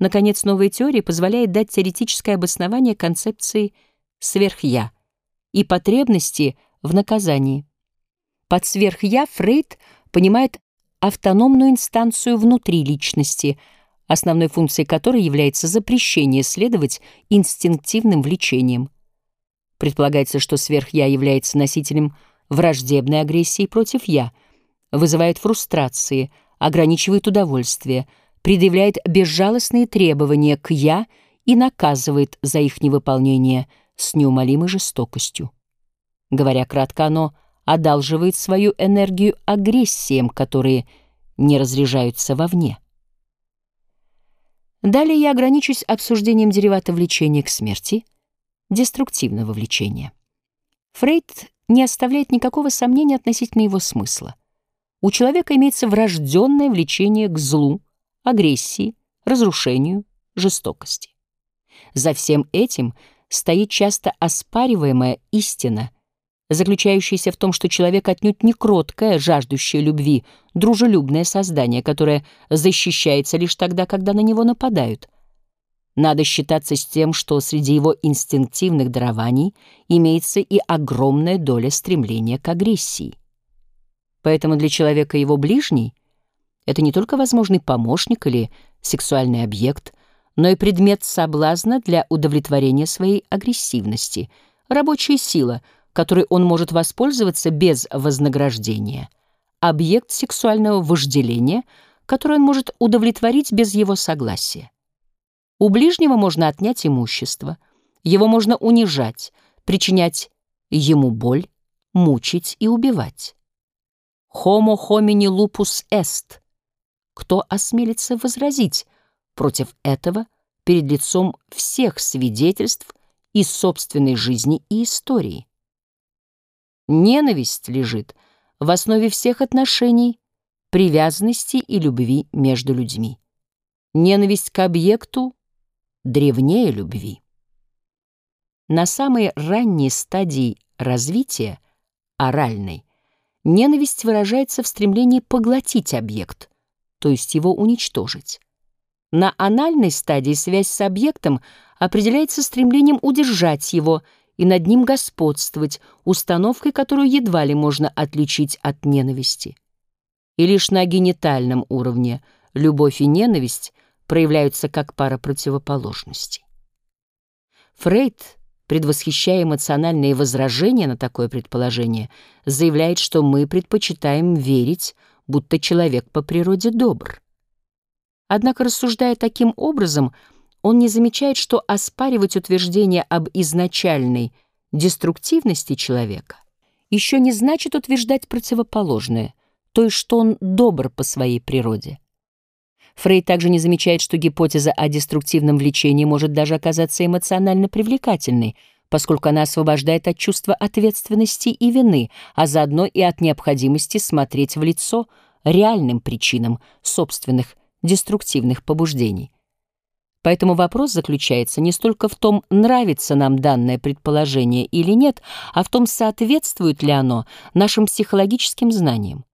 Наконец, новая теория позволяет дать теоретическое обоснование концепции «сверхя» и потребности в наказании. Под «сверхя» Фрейд понимает автономную инстанцию внутри личности, основной функцией которой является запрещение следовать инстинктивным влечениям. Предполагается, что сверхя является носителем враждебной агрессии против «я», вызывает фрустрации, ограничивает удовольствие, предъявляет безжалостные требования к «я» и наказывает за их невыполнение с неумолимой жестокостью. Говоря кратко, оно одалживает свою энергию агрессиям, которые не разряжаются вовне. Далее я ограничусь обсуждением деривата влечения к смерти, деструктивного влечения. Фрейд не оставляет никакого сомнения относительно его смысла. У человека имеется врожденное влечение к злу, агрессии, разрушению, жестокости. За всем этим стоит часто оспариваемая истина, заключающаяся в том, что человек отнюдь не кроткое, жаждущее любви, дружелюбное создание, которое защищается лишь тогда, когда на него нападают — надо считаться с тем, что среди его инстинктивных дарований имеется и огромная доля стремления к агрессии. Поэтому для человека его ближний — это не только возможный помощник или сексуальный объект, но и предмет соблазна для удовлетворения своей агрессивности, рабочая сила, которой он может воспользоваться без вознаграждения, объект сексуального вожделения, который он может удовлетворить без его согласия. У ближнего можно отнять имущество, его можно унижать, причинять ему боль, мучить и убивать. Homo homini lupus est. Кто осмелится возразить против этого перед лицом всех свидетельств из собственной жизни и истории? Ненависть лежит в основе всех отношений, привязанности и любви между людьми. Ненависть к объекту древнее любви. На самой ранней стадии развития, оральной, ненависть выражается в стремлении поглотить объект, то есть его уничтожить. На анальной стадии связь с объектом определяется стремлением удержать его и над ним господствовать, установкой, которую едва ли можно отличить от ненависти. И лишь на генитальном уровне любовь и ненависть проявляются как пара противоположностей. Фрейд, предвосхищая эмоциональные возражения на такое предположение, заявляет, что мы предпочитаем верить, будто человек по природе добр. Однако, рассуждая таким образом, он не замечает, что оспаривать утверждение об изначальной деструктивности человека еще не значит утверждать противоположное, то есть что он добр по своей природе. Фрейд также не замечает, что гипотеза о деструктивном влечении может даже оказаться эмоционально привлекательной, поскольку она освобождает от чувства ответственности и вины, а заодно и от необходимости смотреть в лицо реальным причинам собственных деструктивных побуждений. Поэтому вопрос заключается не столько в том, нравится нам данное предположение или нет, а в том, соответствует ли оно нашим психологическим знаниям.